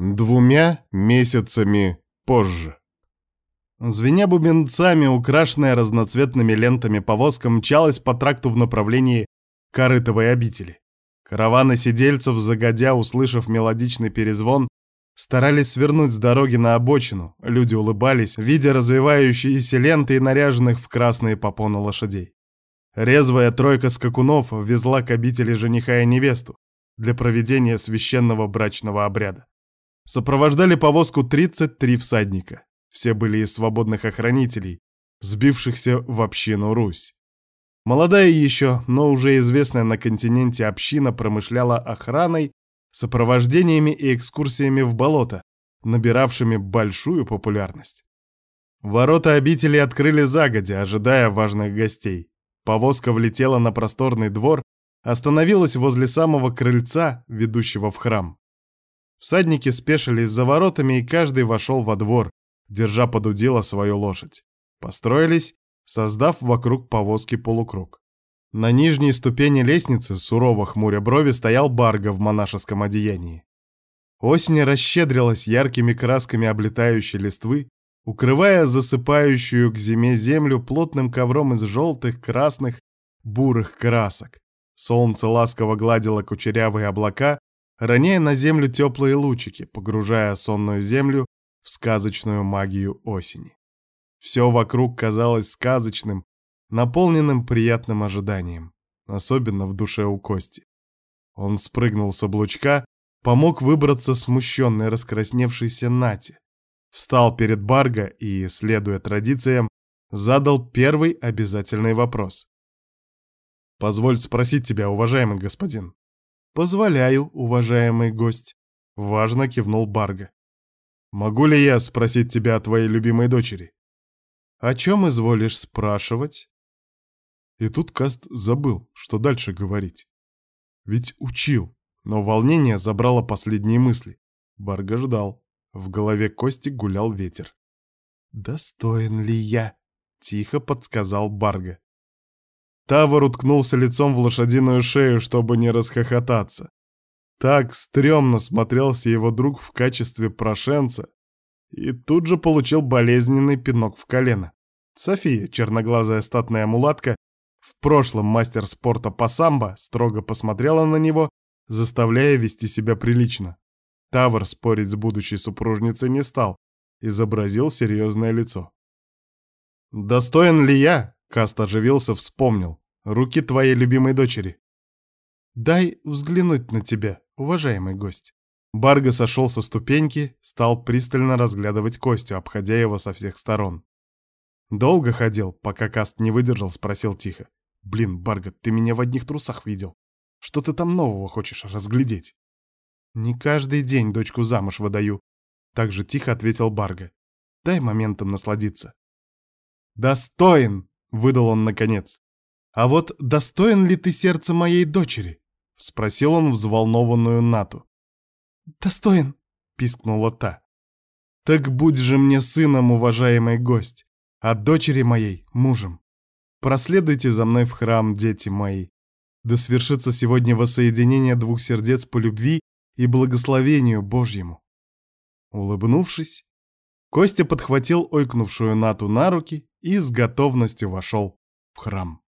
Двумя месяцами позже. Звеня бубенцами, украшенная разноцветными лентами повозка мчалась по тракту в направлении корытовой обители. Караваны сидельцев, загодя, услышав мелодичный перезвон, старались свернуть с дороги на обочину. Люди улыбались, видя развивающиеся ленты и наряженных в красные попоны лошадей. Резвая тройка скакунов везла к обители жениха и невесту для проведения священного брачного обряда. Сопровождали повозку 33 всадника. Все были из свободных охранителей, сбившихся в общину Русь. Молодая еще, но уже известная на континенте община промышляла охраной, сопровождениями и экскурсиями в болото, набиравшими большую популярность. Ворота обители открыли загодя, ожидая важных гостей. Повозка влетела на просторный двор, остановилась возле самого крыльца, ведущего в храм. Всадники спешились за воротами, и каждый вошел во двор, держа под удило свою лошадь. Построились, создав вокруг повозки полукруг. На нижней ступени лестницы, сурово хмуря брови, стоял Барга в монашеском одеянии. Осень расщедрилась яркими красками облетающей листвы, укрывая засыпающую к зиме землю плотным ковром из желтых, красных, бурых красок. Солнце ласково гладило кучерявые облака, роняя на землю теплые лучики, погружая сонную землю в сказочную магию осени. Все вокруг казалось сказочным, наполненным приятным ожиданием, особенно в душе у Кости. Он спрыгнул с облучка, помог выбраться смущенной раскрасневшейся Нате, встал перед Барго и, следуя традициям, задал первый обязательный вопрос. «Позволь спросить тебя, уважаемый господин, «Позволяю, уважаемый гость», — важно кивнул Барга. «Могу ли я спросить тебя о твоей любимой дочери?» «О чем изволишь спрашивать?» И тут Каст забыл, что дальше говорить. Ведь учил, но волнение забрало последние мысли. Барга ждал. В голове Кости гулял ветер. «Достоин ли я?» — тихо подсказал Барга. Тавр уткнулся лицом в лошадиную шею, чтобы не расхохотаться. Так стрёмно смотрелся его друг в качестве прошенца и тут же получил болезненный пинок в колено. София, черноглазая статная мулатка, в прошлом мастер спорта по самбо, строго посмотрела на него, заставляя вести себя прилично. Тавр спорить с будущей супружницей не стал, изобразил серьезное лицо. «Достоин ли я?» — Каст оживился, вспомнил. Руки твоей любимой дочери. Дай взглянуть на тебя, уважаемый гость. Барга сошел со ступеньки, стал пристально разглядывать Костю, обходя его со всех сторон. Долго ходил, пока Каст не выдержал, спросил тихо. «Блин, Барга, ты меня в одних трусах видел. Что ты там нового хочешь разглядеть?» «Не каждый день дочку замуж выдаю», — так же тихо ответил Барга. «Дай моментом насладиться». «Достоин!» — выдал он наконец. «А вот достоин ли ты сердца моей дочери?» — спросил он взволнованную Нату. «Достоин», — пискнула та. «Так будь же мне сыном, уважаемый гость, а дочери моей — мужем. Проследуйте за мной в храм, дети мои. Да свершится сегодня воссоединение двух сердец по любви и благословению Божьему». Улыбнувшись, Костя подхватил ойкнувшую Нату на руки и с готовностью вошел в храм.